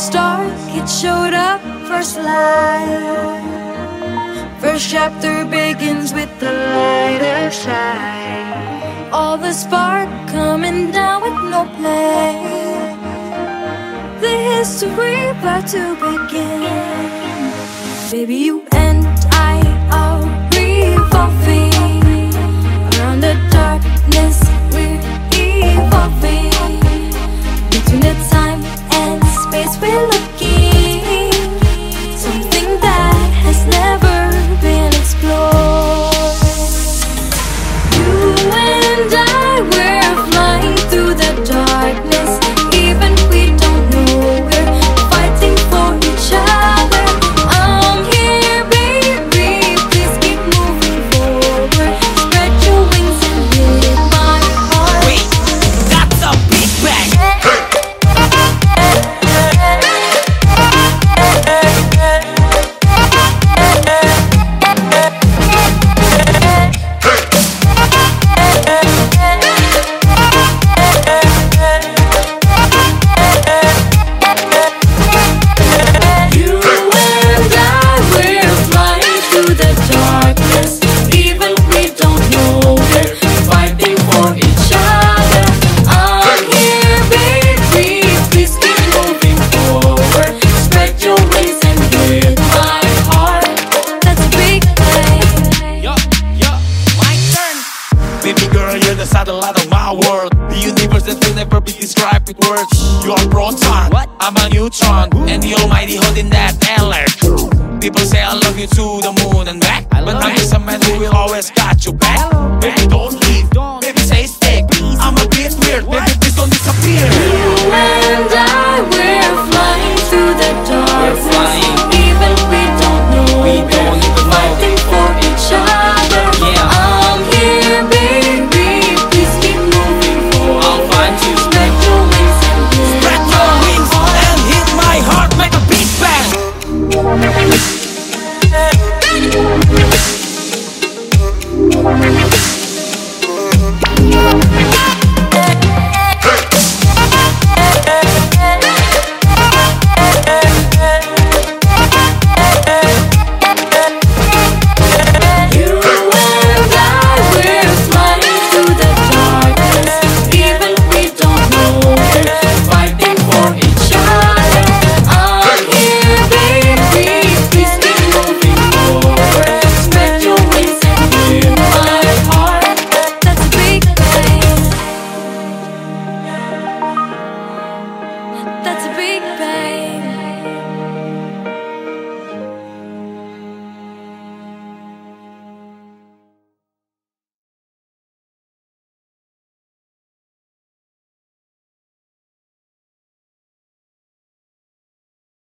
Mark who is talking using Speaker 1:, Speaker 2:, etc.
Speaker 1: start, it showed up first light. First chapter begins with the light of shine. All the spark coming down with no play. The history about to begin. Baby, you and I are revolving darkness. Even we don't know we're fighting for each other. I'm here, baby. Please keep moving forward. Spread your wings and hit my heart.
Speaker 2: That's a big
Speaker 1: thing.
Speaker 2: Yo, yo, my turn. Baby girl, you're the satellite of my world. The universe that will never be described with words. You're a proton, what? I'm a neutron, and the Almighty holding that alert. People say I love you to the moon and back, but I'm just a man who will always got your back. Baby, don't Thank